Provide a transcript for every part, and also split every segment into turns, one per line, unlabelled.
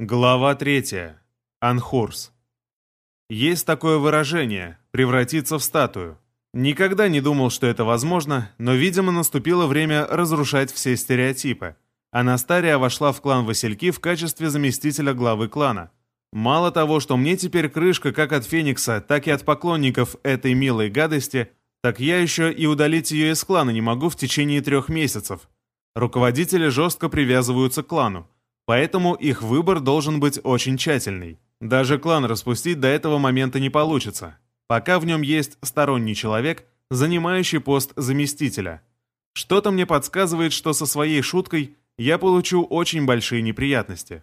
Глава третья. Анхурс. Есть такое выражение «превратиться в статую». Никогда не думал, что это возможно, но, видимо, наступило время разрушать все стереотипы. Анастария вошла в клан Васильки в качестве заместителя главы клана. Мало того, что мне теперь крышка как от Феникса, так и от поклонников этой милой гадости, так я еще и удалить ее из клана не могу в течение трех месяцев. Руководители жестко привязываются к клану. Поэтому их выбор должен быть очень тщательный. Даже клан распустить до этого момента не получится, пока в нем есть сторонний человек, занимающий пост заместителя. Что-то мне подсказывает, что со своей шуткой я получу очень большие неприятности.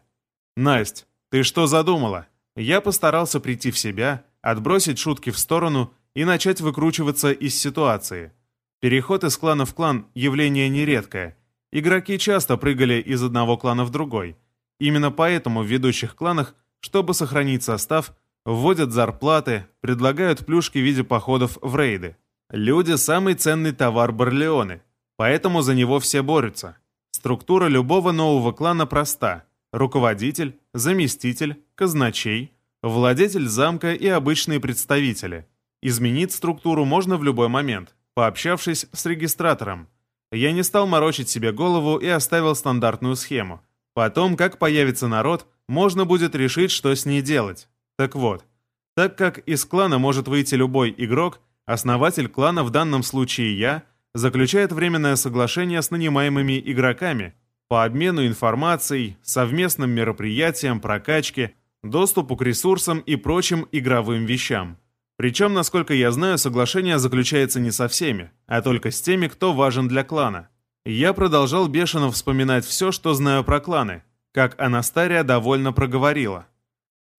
«Насть, ты что задумала?» Я постарался прийти в себя, отбросить шутки в сторону и начать выкручиваться из ситуации. Переход из клана в клан – явление нередкое – Игроки часто прыгали из одного клана в другой. Именно поэтому в ведущих кланах, чтобы сохранить состав, вводят зарплаты, предлагают плюшки в виде походов в рейды. Люди – самый ценный товар Барлеоны, поэтому за него все борются. Структура любого нового клана проста. Руководитель, заместитель, казначей, владетель замка и обычные представители. Изменить структуру можно в любой момент, пообщавшись с регистратором – я не стал морочить себе голову и оставил стандартную схему. Потом, как появится народ, можно будет решить, что с ней делать. Так вот, так как из клана может выйти любой игрок, основатель клана, в данном случае я, заключает временное соглашение с нанимаемыми игроками по обмену информацией, совместным мероприятиям, прокачке, доступу к ресурсам и прочим игровым вещам. Причем, насколько я знаю, соглашение заключается не со всеми, а только с теми, кто важен для клана. Я продолжал бешено вспоминать все, что знаю про кланы, как Анастария довольно проговорила.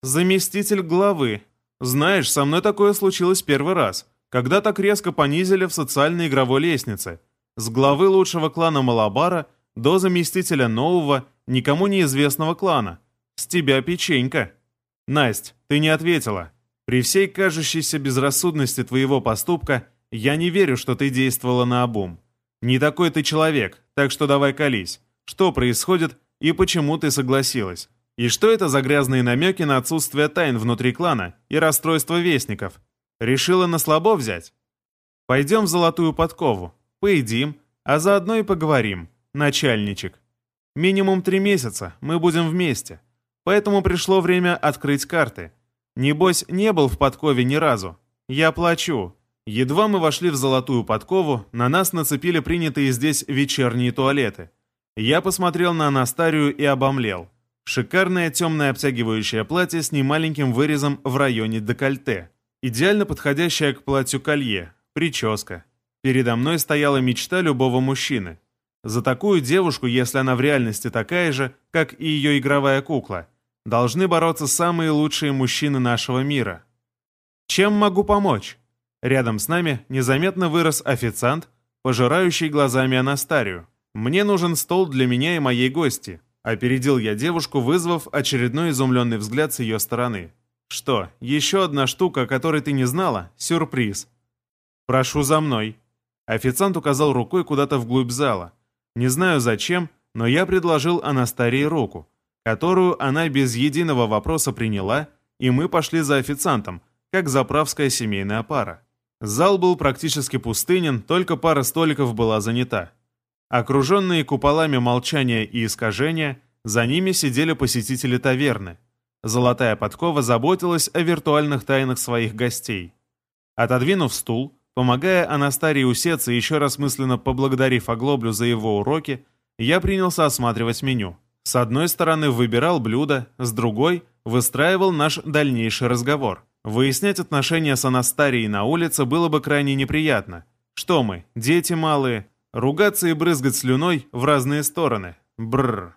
«Заместитель главы. Знаешь, со мной такое случилось первый раз, когда так резко понизили в социальной игровой лестнице. С главы лучшего клана Малабара до заместителя нового, никому неизвестного клана. С тебя печенька». «Насть, ты не ответила», при всей кажущейся безрассудности твоего поступка, я не верю, что ты действовала на обум. Не такой ты человек, так что давай колись. Что происходит и почему ты согласилась? И что это за грязные намеки на отсутствие тайн внутри клана и расстройство вестников? Решила на слабо взять? Пойдем в золотую подкову, поедим, а заодно и поговорим, начальничек. Минимум три месяца, мы будем вместе. Поэтому пришло время открыть карты. Небось, не был в подкове ни разу. Я плачу. Едва мы вошли в золотую подкову, на нас нацепили принятые здесь вечерние туалеты. Я посмотрел на Анастарию и обомлел. Шикарное темное обтягивающее платье с немаленьким вырезом в районе декольте. Идеально подходящее к платью колье. Прическа. Передо мной стояла мечта любого мужчины. За такую девушку, если она в реальности такая же, как и ее игровая кукла – должны бороться самые лучшие мужчины нашего мира. Чем могу помочь? Рядом с нами незаметно вырос официант, пожирающий глазами Анастарию. Мне нужен стол для меня и моей гости. Опередил я девушку, вызвав очередной изумленный взгляд с ее стороны. Что, еще одна штука, о которой ты не знала? Сюрприз. Прошу за мной. Официант указал рукой куда-то вглубь зала. Не знаю зачем, но я предложил Анастарии руку которую она без единого вопроса приняла, и мы пошли за официантом, как заправская семейная пара. Зал был практически пустынен, только пара столиков была занята. Окруженные куполами молчания и искажения, за ними сидели посетители таверны. Золотая подкова заботилась о виртуальных тайнах своих гостей. Отодвинув стул, помогая Анастарии усеться и еще раз мысленно поблагодарив Оглоблю за его уроки, я принялся осматривать меню. С одной стороны выбирал блюдо, с другой выстраивал наш дальнейший разговор. Выяснять отношения с Анастарией на улице было бы крайне неприятно. Что мы, дети малые, ругаться и брызгать слюной в разные стороны. Бррр.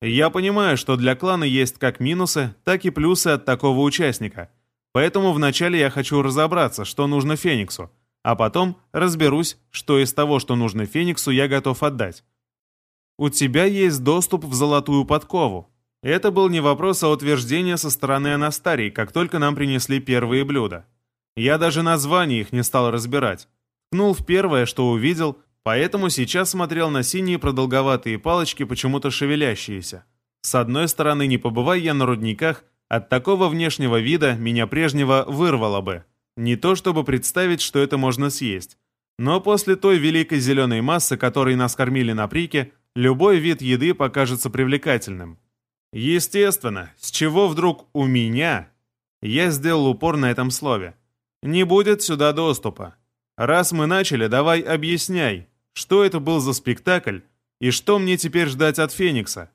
Я понимаю, что для клана есть как минусы, так и плюсы от такого участника. Поэтому вначале я хочу разобраться, что нужно Фениксу, а потом разберусь, что из того, что нужно Фениксу, я готов отдать. У тебя есть доступ в золотую подкову. Это был не вопрос, а утверждение со стороны Анастарии, как только нам принесли первые блюда. Я даже название их не стал разбирать. Ткнул в первое, что увидел, поэтому сейчас смотрел на синие продолговатые палочки, почему-то шевелящиеся. С одной стороны, не побывай я на рудниках, от такого внешнего вида меня прежнего вырвало бы. Не то чтобы представить, что это можно съесть. Но после той великой зеленой массы, которой нас кормили на прике, любой вид еды покажется привлекательным. Естественно, с чего вдруг у меня, я сделал упор на этом слове, не будет сюда доступа. Раз мы начали, давай объясняй, что это был за спектакль и что мне теперь ждать от Феникса.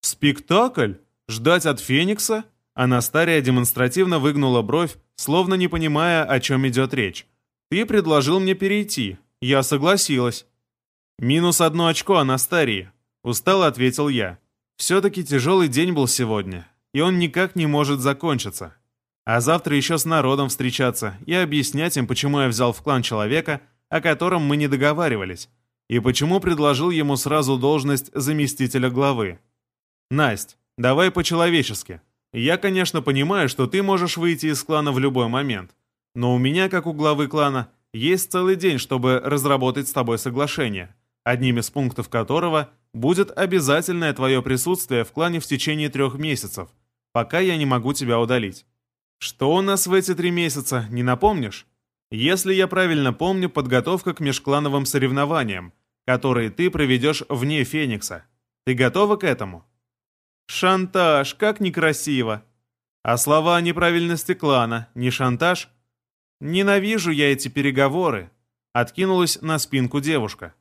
Спектакль? Ждать от Феникса? Анастария демонстративно выгнула бровь, словно не понимая, о чем идет речь. «Ты предложил мне перейти. Я согласилась». «Минус одно очко, Анастарии», — устало ответил я. «Все-таки тяжелый день был сегодня, и он никак не может закончиться. А завтра еще с народом встречаться и объяснять им, почему я взял в клан человека, о котором мы не договаривались, и почему предложил ему сразу должность заместителя главы. Насть, давай по-человечески. Я, конечно, понимаю, что ты можешь выйти из клана в любой момент, но у меня, как у главы клана, есть целый день, чтобы разработать с тобой соглашение, одним из пунктов которого будет обязательное твое присутствие в клане в течение трех месяцев, пока я не могу тебя удалить. Что у нас в эти три месяца, не напомнишь? Если я правильно помню, подготовка к межклановым соревнованиям, которые ты проведешь вне Феникса. Ты готова к этому? Шантаж, как некрасиво. А слова о неправильности клана, не шантаж? Ненавижу я эти переговоры. Откинулась на спинку девушка.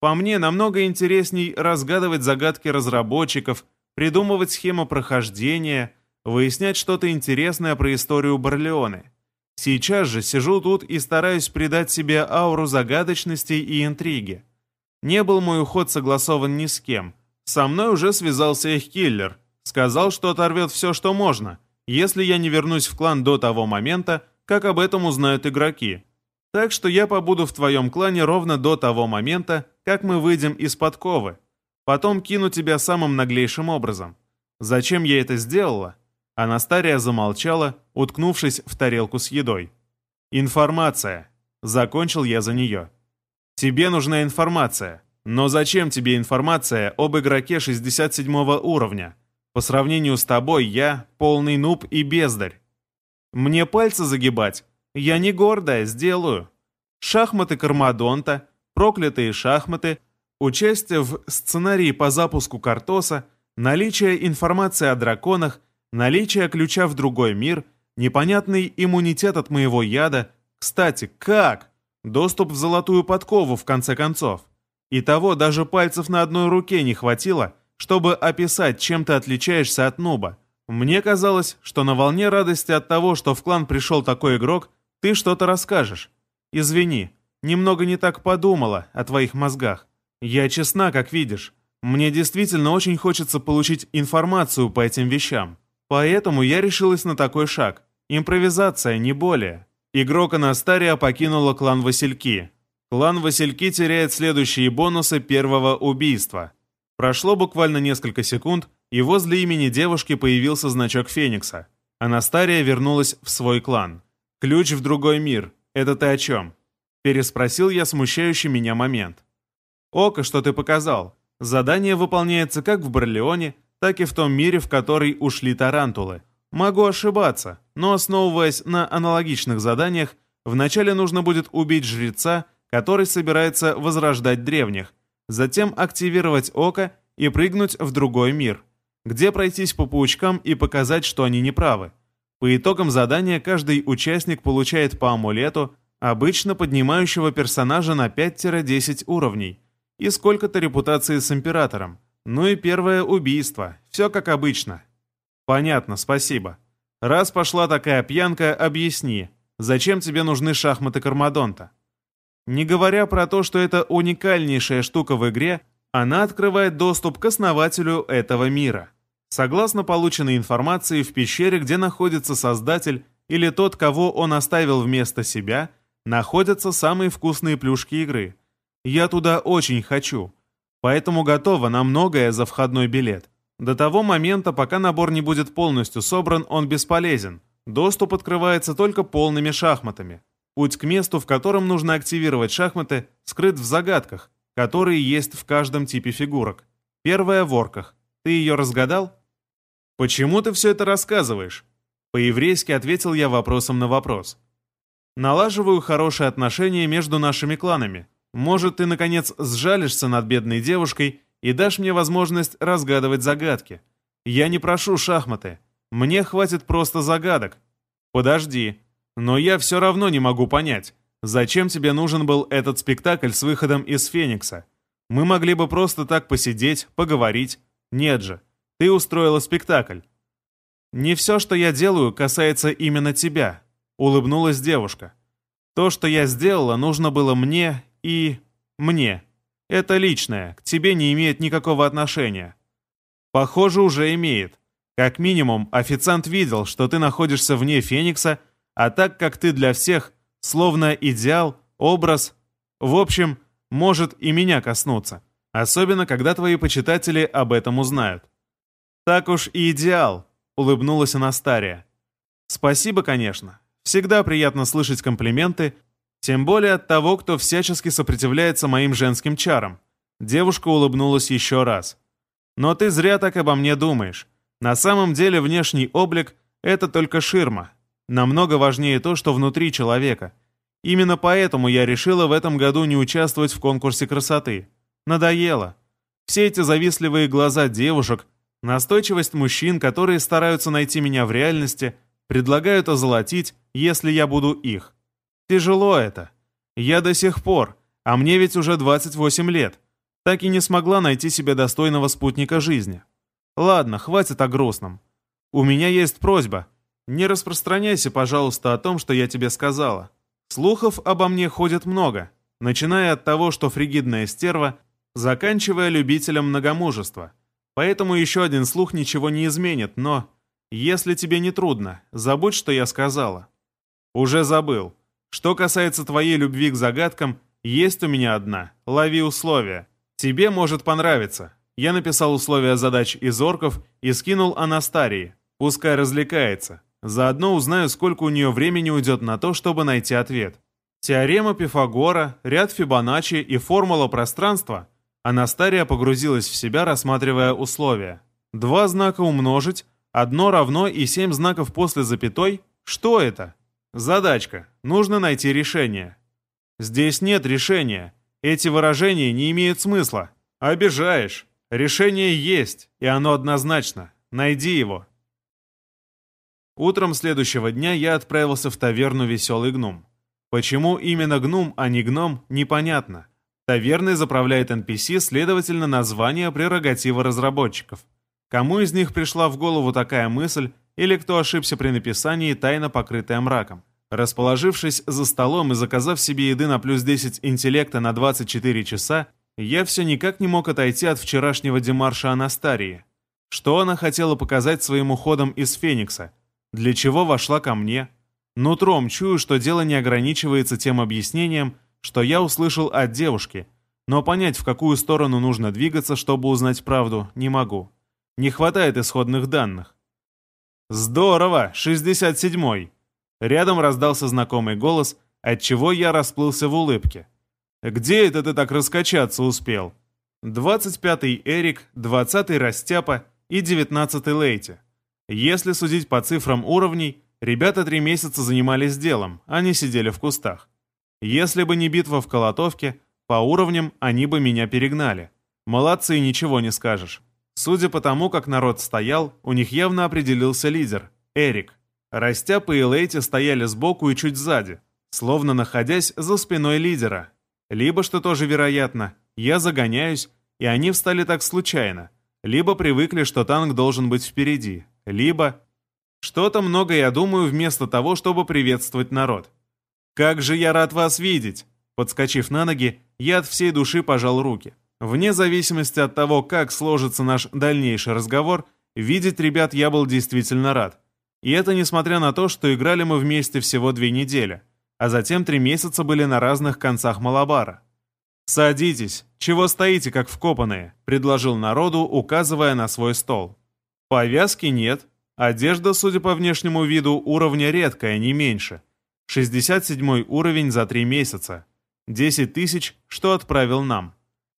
По мне, намного интересней разгадывать загадки разработчиков, придумывать схему прохождения, выяснять что-то интересное про историю Барлеоны. Сейчас же сижу тут и стараюсь придать себе ауру загадочности и интриги. Не был мой уход согласован ни с кем, со мной уже связался их киллер. Сказал, что оторвет все, что можно, если я не вернусь в клан до того момента, как об этом узнают игроки. Так что я побуду в твоем клане ровно до того момента, как мы выйдем из подковы. Потом кину тебя самым наглейшим образом. Зачем я это сделала? Анастария замолчала, уткнувшись в тарелку с едой. «Информация!» Закончил я за нее. «Тебе нужна информация. Но зачем тебе информация об игроке 67 уровня? По сравнению с тобой я полный нуб и бездарь. Мне пальцы загибать? Я не гордая, сделаю. Шахматы Кармадонта, проклятые шахматы, участие в сценарии по запуску Картоса, наличие информации о драконах, наличие ключа в другой мир, непонятный иммунитет от моего яда. Кстати, как? Доступ в золотую подкову, в конце концов. И того даже пальцев на одной руке не хватило, чтобы описать, чем ты отличаешься от нуба. Мне казалось, что на волне радости от того, что в клан пришел такой игрок, ты что-то расскажешь. Извини, немного не так подумала о твоих мозгах. Я честна, как видишь. Мне действительно очень хочется получить информацию по этим вещам. Поэтому я решилась на такой шаг. Импровизация, не более. Игрок Анастария покинула клан Васильки. Клан Васильки теряет следующие бонусы первого убийства. Прошло буквально несколько секунд, и возле имени девушки появился значок Феникса. Анастария вернулась в свой клан. «Ключ в другой мир. Это ты о чем?» Переспросил я смущающий меня момент. «Око, что ты показал. Задание выполняется как в Барлеоне, так и в том мире, в который ушли тарантулы. Могу ошибаться, но основываясь на аналогичных заданиях, вначале нужно будет убить жреца, который собирается возрождать древних, затем активировать око и прыгнуть в другой мир, где пройтись по паучкам и показать, что они неправы. По итогам задания каждый участник получает по амулету, обычно поднимающего персонажа на 5-10 уровней, и сколько-то репутации с императором. Ну и первое убийство. Все как обычно. Понятно, спасибо. Раз пошла такая пьянка, объясни, зачем тебе нужны шахматы Кармадонта? Не говоря про то, что это уникальнейшая штука в игре, она открывает доступ к основателю этого мира. Согласно полученной информации, в пещере, где находится создатель или тот, кого он оставил вместо себя, находятся самые вкусные плюшки игры. Я туда очень хочу. Поэтому готова на многое за входной билет. До того момента, пока набор не будет полностью собран, он бесполезен. Доступ открывается только полными шахматами. Путь к месту, в котором нужно активировать шахматы, скрыт в загадках, которые есть в каждом типе фигурок. Первая в орках. Ты ее разгадал?» «Почему ты все это рассказываешь?» По-еврейски ответил я вопросом на вопрос. «Налаживаю хорошие отношения между нашими кланами. Может, ты, наконец, сжалишься над бедной девушкой и дашь мне возможность разгадывать загадки. Я не прошу шахматы. Мне хватит просто загадок. Подожди. Но я все равно не могу понять, зачем тебе нужен был этот спектакль с выходом из Феникса? Мы могли бы просто так посидеть, поговорить. Нет же. Ты устроила спектакль. Не все, что я делаю, касается именно тебя, улыбнулась девушка. То, что я сделала, нужно было мне и... мне. Это личное, к тебе не имеет никакого отношения. Похоже, уже имеет. Как минимум, официант видел, что ты находишься вне Феникса, а так как ты для всех, словно идеал, образ, в общем, может и меня коснуться. Особенно, когда твои почитатели об этом узнают. «Так уж и идеал», — улыбнулась Анастария. «Спасибо, конечно. Всегда приятно слышать комплименты, тем более от того, кто всячески сопротивляется моим женским чарам». Девушка улыбнулась еще раз. «Но ты зря так обо мне думаешь. На самом деле внешний облик — это только ширма. Намного важнее то, что внутри человека. Именно поэтому я решила в этом году не участвовать в конкурсе красоты. Надоело. Все эти завистливые глаза девушек — Настойчивость мужчин, которые стараются найти меня в реальности, предлагают озолотить, если я буду их. Тяжело это. Я до сих пор, а мне ведь уже 28 лет, так и не смогла найти себе достойного спутника жизни. Ладно, хватит о грустном. У меня есть просьба. Не распространяйся, пожалуйста, о том, что я тебе сказала. Слухов обо мне ходит много, начиная от того, что фригидная стерва, заканчивая любителем многомужества. Поэтому еще один слух ничего не изменит, но... Если тебе не трудно, забудь, что я сказала. Уже забыл. Что касается твоей любви к загадкам, есть у меня одна. Лови условия. Тебе может понравиться. Я написал условия задач из орков и скинул Анастарии. Пускай развлекается. Заодно узнаю, сколько у нее времени уйдет на то, чтобы найти ответ. Теорема Пифагора, ряд Фибоначчи и формула пространства Анастария погрузилась в себя, рассматривая условия. Два знака умножить, одно равно и семь знаков после запятой? Что это? Задачка. Нужно найти решение. Здесь нет решения. Эти выражения не имеют смысла. Обижаешь. Решение есть, и оно однозначно. Найди его. Утром следующего дня я отправился в таверну «Веселый гном». Почему именно гном, а не гном, непонятно. Таверной заправляет NPC, следовательно, название прерогатива разработчиков. Кому из них пришла в голову такая мысль, или кто ошибся при написании, тайно покрытая мраком? Расположившись за столом и заказав себе еды на плюс 10 интеллекта на 24 часа, я все никак не мог отойти от вчерашнего демарша Анастарии. Что она хотела показать своим уходом из Феникса? Для чего вошла ко мне? Нутром чую, что дело не ограничивается тем объяснением, что я услышал от девушки, но понять, в какую сторону нужно двигаться, чтобы узнать правду, не могу. Не хватает исходных данных. «Здорово! 67-й!» Рядом раздался знакомый голос, отчего я расплылся в улыбке. «Где это ты так раскачаться успел?» 25-й Эрик, 20-й Растяпа и 19-й Лейти. Если судить по цифрам уровней, ребята три месяца занимались делом, не сидели в кустах. Если бы не битва в Колотовке, по уровням они бы меня перегнали. Молодцы, ничего не скажешь. Судя по тому, как народ стоял, у них явно определился лидер – Эрик. Растяпа и Лейти стояли сбоку и чуть сзади, словно находясь за спиной лидера. Либо, что тоже вероятно, я загоняюсь, и они встали так случайно. Либо привыкли, что танк должен быть впереди. Либо... Что-то много я думаю вместо того, чтобы приветствовать народ. «Как же я рад вас видеть!» Подскочив на ноги, я от всей души пожал руки. Вне зависимости от того, как сложится наш дальнейший разговор, видеть ребят я был действительно рад. И это несмотря на то, что играли мы вместе всего две недели, а затем три месяца были на разных концах Малабара. «Садитесь, чего стоите, как вкопанные?» – предложил народу, указывая на свой стол. Повязки нет, одежда, судя по внешнему виду, уровня редкая, не меньше – 67 уровень за три месяца. 10 тысяч, что отправил нам.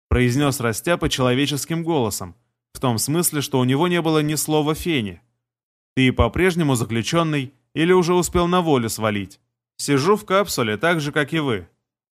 Произнес Растяпа человеческим голосом. В том смысле, что у него не было ни слова фени. Ты по-прежнему заключенный или уже успел на волю свалить? Сижу в капсуле так же, как и вы.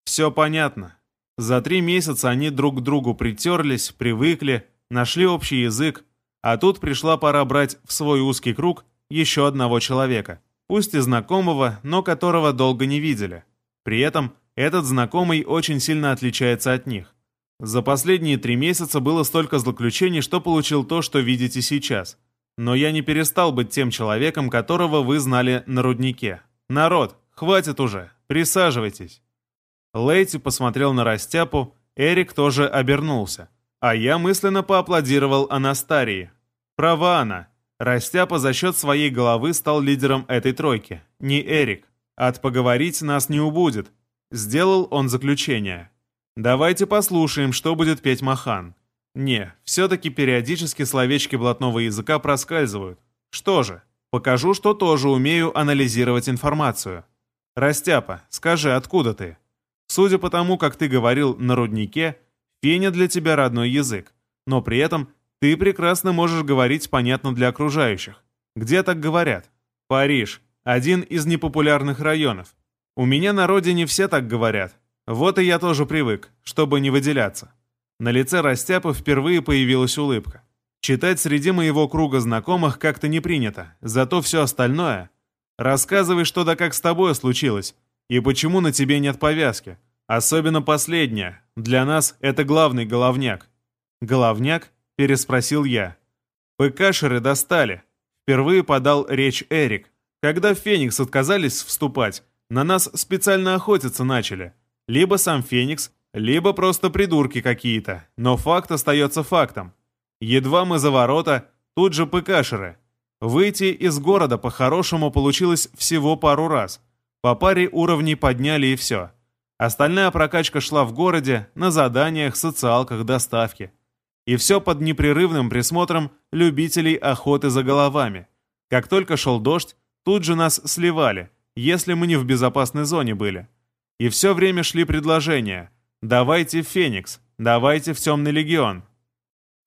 Все понятно. За три месяца они друг к другу притерлись, привыкли, нашли общий язык, а тут пришла пора брать в свой узкий круг еще одного человека, пусть и знакомого, но которого долго не видели. При этом этот знакомый очень сильно отличается от них. За последние три месяца было столько злоключений, что получил то, что видите сейчас. Но я не перестал быть тем человеком, которого вы знали на руднике. Народ, хватит уже, присаживайтесь. Лейти посмотрел на Растяпу, Эрик тоже обернулся. А я мысленно поаплодировал Анастарии. Права она. Растяпа за счет своей головы стал лидером этой тройки. Не Эрик. От поговорить нас не убудет. Сделал он заключение. Давайте послушаем, что будет петь Махан. Не, все-таки периодически словечки блатного языка проскальзывают. Что же, покажу, что тоже умею анализировать информацию. Растяпа, скажи, откуда ты? Судя по тому, как ты говорил на руднике, феня для тебя родной язык, но при этом ты прекрасно можешь говорить понятно для окружающих. Где так говорят? Париж. Один из непопулярных районов. У меня на родине все так говорят. Вот и я тоже привык, чтобы не выделяться. На лице Растяпа впервые появилась улыбка. Читать среди моего круга знакомых как-то не принято, зато все остальное... Рассказывай, что да как с тобой случилось, и почему на тебе нет повязки. Особенно последняя. Для нас это главный головняк. Головняк? Переспросил я. ПКшеры достали. Впервые подал речь Эрик. Когда Феникс отказались вступать, на нас специально охотиться начали. Либо сам Феникс, либо просто придурки какие-то. Но факт остается фактом. Едва мы за ворота, тут же ПКшеры. Выйти из города по-хорошему получилось всего пару раз. По паре уровней подняли и все. Остальная прокачка шла в городе, на заданиях, социалках, доставке. И все под непрерывным присмотром любителей охоты за головами. Как только шел дождь, тут же нас сливали, если мы не в безопасной зоне были. И все время шли предложения. «Давайте в Феникс», «Давайте в Темный Легион».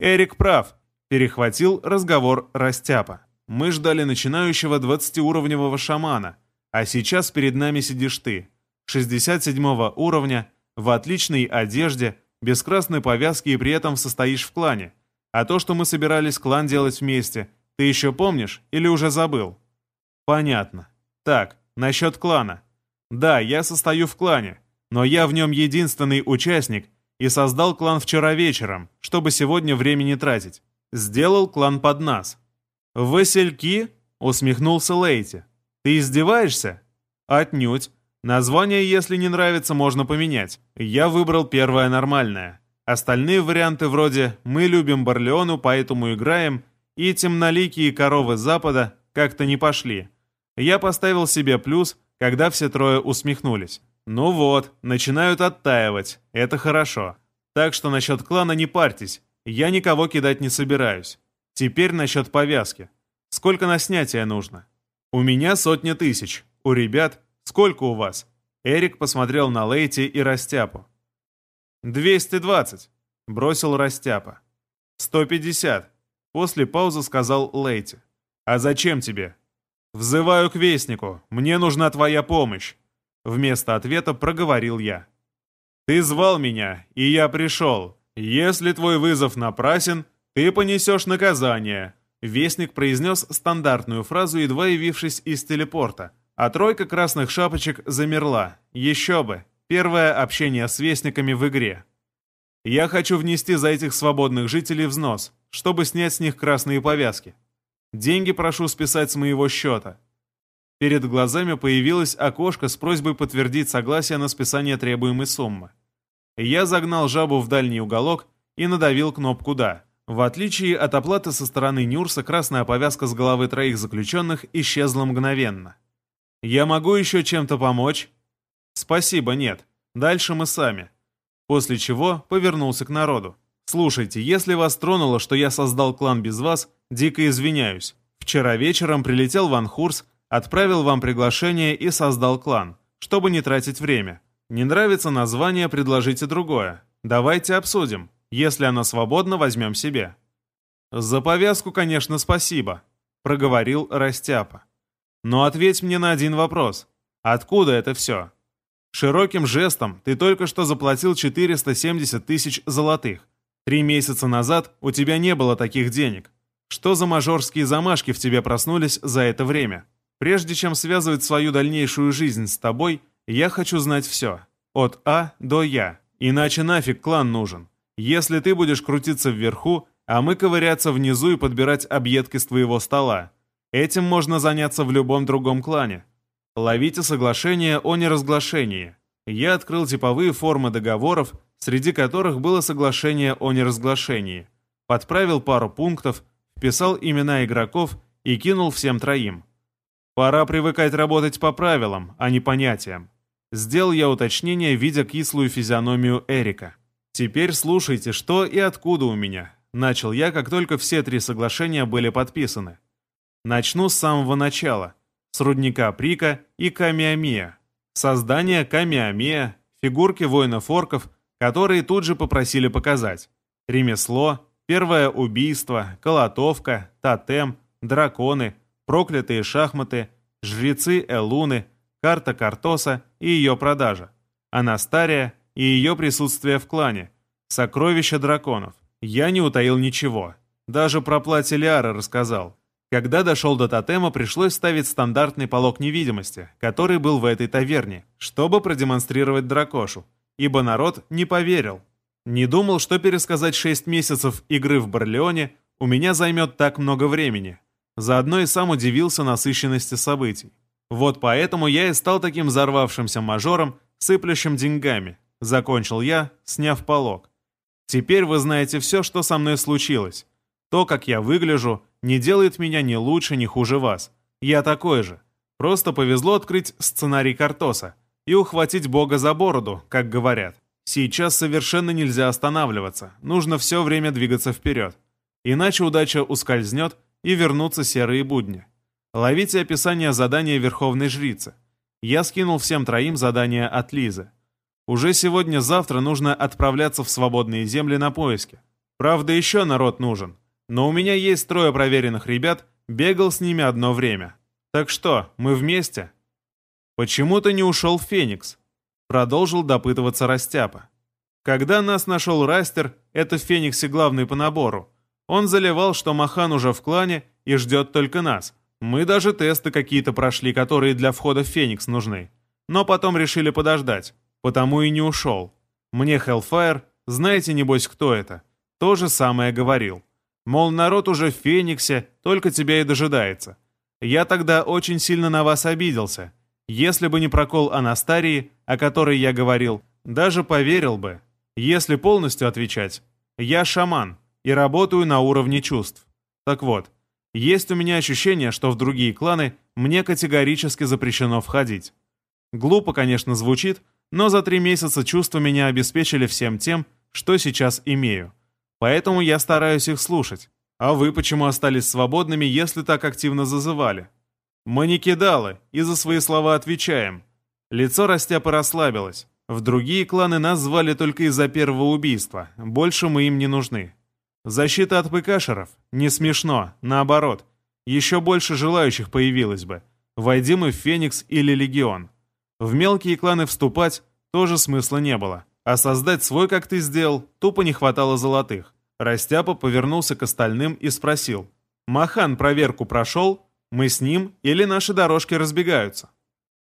Эрик прав, перехватил разговор Растяпа. Мы ждали начинающего 20-уровневого шамана, а сейчас перед нами сидишь ты, 67 уровня, в отличной одежде, без красной повязки и при этом состоишь в клане. А то, что мы собирались клан делать вместе, ты еще помнишь или уже забыл? Понятно. Так, насчет клана. Да, я состою в клане, но я в нем единственный участник и создал клан вчера вечером, чтобы сегодня времени тратить. Сделал клан под нас. «Васильки?» — усмехнулся Лейти. «Ты издеваешься?» «Отнюдь. Название, если не нравится, можно поменять. Я выбрал первое нормальное. Остальные варианты вроде «Мы любим Барлеону, поэтому играем» и «Темноликие коровы Запада» как-то не пошли. Я поставил себе плюс, когда все трое усмехнулись. Ну вот, начинают оттаивать. Это хорошо. Так что насчет клана не парьтесь. Я никого кидать не собираюсь. Теперь насчет повязки. Сколько на снятие нужно? У меня сотня тысяч. У ребят сколько у вас? Эрик посмотрел на Лейти и Растяпу. «Двести двадцать», — бросил Растяпа. «Сто пятьдесят», — после паузы сказал Лейти. «А зачем тебе?» «Взываю к Вестнику. Мне нужна твоя помощь», — вместо ответа проговорил я. «Ты звал меня, и я пришел. Если твой вызов напрасен, «Ты понесешь наказание!» Вестник произнес стандартную фразу, едва явившись из телепорта. А тройка красных шапочек замерла. Еще бы. Первое общение с вестниками в игре. Я хочу внести за этих свободных жителей взнос, чтобы снять с них красные повязки. Деньги прошу списать с моего счета. Перед глазами появилось окошко с просьбой подтвердить согласие на списание требуемой суммы. Я загнал жабу в дальний уголок и надавил кнопку «Да». В отличие от оплаты со стороны Нюрса, красная повязка с головы троих заключенных исчезла мгновенно. «Я могу еще чем-то помочь?» «Спасибо, нет. Дальше мы сами». После чего повернулся к народу. «Слушайте, если вас тронуло, что я создал клан без вас, дико извиняюсь. Вчера вечером прилетел Ван Хурс, отправил вам приглашение и создал клан, чтобы не тратить время. Не нравится название, предложите другое. Давайте обсудим. Если она свободна, возьмем себе». «За повязку, конечно, спасибо», — проговорил Растяпа. «Но ответь мне на один вопрос. Откуда это все?» Широким жестом ты только что заплатил 470 тысяч золотых. Три месяца назад у тебя не было таких денег. Что за мажорские замашки в тебе проснулись за это время? Прежде чем связывать свою дальнейшую жизнь с тобой, я хочу знать все. От А до Я. Иначе нафиг клан нужен. Если ты будешь крутиться вверху, а мы ковыряться внизу и подбирать объедки с твоего стола. Этим можно заняться в любом другом клане. Ловите соглашение о неразглашении. Я открыл типовые формы договоров, среди которых было соглашение о неразглашении. Подправил пару пунктов, вписал имена игроков и кинул всем троим. Пора привыкать работать по правилам, а не понятиям. Сделал я уточнение, видя кислую физиономию Эрика. «Теперь слушайте, что и откуда у меня», — начал я, как только все три соглашения были подписаны. Начну с самого начала с рудника Прика и Камиамия. Создание Камиамия, фигурки воинов-орков, которые тут же попросили показать. Ремесло, первое убийство, колотовка, тотем, драконы, проклятые шахматы, жрецы Элуны, карта Картоса и ее продажа. Анастария и ее присутствие в клане, сокровища драконов. Я не утаил ничего. Даже про платье Лиара рассказал. Когда дошел до тотема, пришлось ставить стандартный полог невидимости, который был в этой таверне, чтобы продемонстрировать дракошу, ибо народ не поверил. Не думал, что пересказать 6 месяцев игры в Барлеоне у меня займет так много времени. Заодно и сам удивился насыщенности событий. Вот поэтому я и стал таким взорвавшимся мажором, сыплющим деньгами. Закончил я, сняв полог. Теперь вы знаете все, что со мной случилось. То, как я выгляжу, не делает меня ни лучше, ни хуже вас. Я такой же. Просто повезло открыть сценарий Картоса и ухватить Бога за бороду, как говорят. Сейчас совершенно нельзя останавливаться, нужно все время двигаться вперед. Иначе удача ускользнет и вернутся серые будни. Ловите описание задания Верховной Жрицы. Я скинул всем троим задание от Лизы. Уже сегодня-завтра нужно отправляться в свободные земли на поиски. Правда, еще народ нужен. Но у меня есть трое проверенных ребят, бегал с ними одно время. Так что, мы вместе?» «Почему ты не ушел в Феникс?» Продолжил допытываться Растяпа. Когда нас нашел Растер, это в Фениксе главный по набору. Он заливал, что Махан уже в клане и ждет только нас. Мы даже тесты какие-то прошли, которые для входа в Феникс нужны. Но потом решили подождать, потому и не ушел. Мне Hellfire, знаете, небось, кто это, то же самое говорил. Мол, народ уже в Фениксе, только тебя и дожидается. Я тогда очень сильно на вас обиделся. Если бы не прокол Анастарии, о которой я говорил, даже поверил бы. Если полностью отвечать, я шаман и работаю на уровне чувств. Так вот, есть у меня ощущение, что в другие кланы мне категорически запрещено входить. Глупо, конечно, звучит, но за три месяца чувства меня обеспечили всем тем, что сейчас имею. Поэтому я стараюсь их слушать. А вы почему остались свободными, если так активно зазывали? Мы не кидалы, и за свои слова отвечаем. Лицо Растяпа расслабилось. В другие кланы нас звали только из-за первого убийства. Больше мы им не нужны. Защита от ПКшеров? Не смешно, наоборот. Еще больше желающих появилось бы. Войди мы в Феникс или Легион. В мелкие кланы вступать тоже смысла не было. А создать свой, как ты сделал, тупо не хватало золотых. Растяпа повернулся к остальным и спросил. «Махан проверку прошел? Мы с ним или наши дорожки разбегаются?»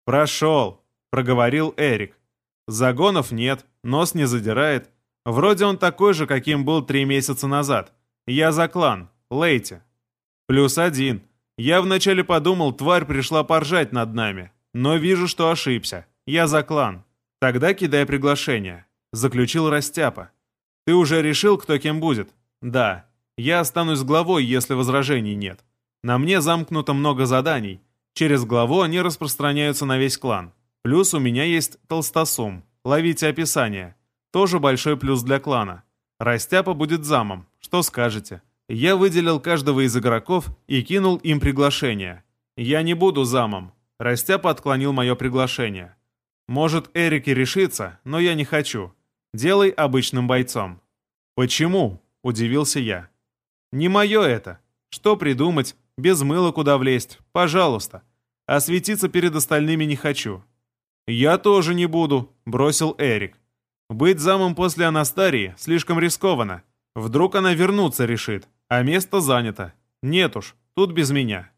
«Прошел», — проговорил Эрик. «Загонов нет, нос не задирает. Вроде он такой же, каким был три месяца назад. Я за клан, Лейте. Плюс один. Я вначале подумал, тварь пришла поржать над нами, но вижу, что ошибся. Я за клан. «Тогда кидай приглашение», — заключил Растяпа. «Ты уже решил, кто кем будет?» «Да. Я останусь главой, если возражений нет. На мне замкнуто много заданий. Через главу они распространяются на весь клан. Плюс у меня есть толстосум. Ловите описание. Тоже большой плюс для клана. Растяпа будет замом. Что скажете?» Я выделил каждого из игроков и кинул им приглашение. «Я не буду замом». Растяпа отклонил мое приглашение. Может, Эрик и решится, но я не хочу. Делай обычным бойцом». «Почему?» – удивился я. Не мое это. Что придумать? Без мыла куда влезть? Пожалуйста. Осветиться перед остальными не хочу. Я тоже не буду, бросил Эрик. Быть замом после Анастарии слишком рискованно. Вдруг она вернуться решит, а место занято. Нет уж, тут без меня.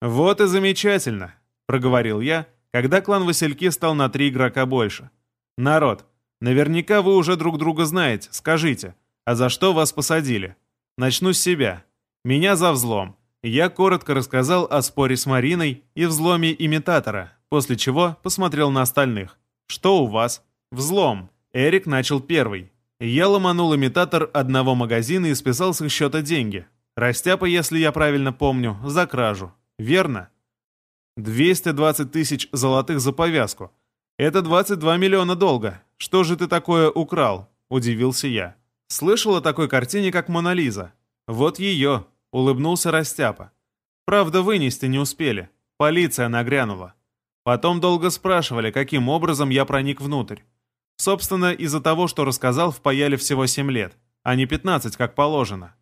Вот и замечательно, проговорил я, когда клан Васильки стал на три игрока больше. Народ, наверняка вы уже друг друга знаете, скажите, а за что вас посадили? Начну с себя. Меня за взлом. Я коротко рассказал о споре с Мариной и взломе имитатора, после чего посмотрел на остальных. Что у вас? Взлом. Эрик начал первый. Я ломанул имитатор одного магазина и списал с их счета деньги. Растяпа, если я правильно помню, за кражу. Верно? 220 тысяч золотых за повязку. Это 22 миллиона долга. Что же ты такое украл? Удивился я. Слышал о такой картине, как «Мона Лиза». Вот ее, улыбнулся Растяпа. Правда, вынести не успели. Полиция нагрянула. Потом долго спрашивали, каким образом я проник внутрь. Собственно, из-за того, что рассказал, впаяли всего 7 лет, а не 15, как положено.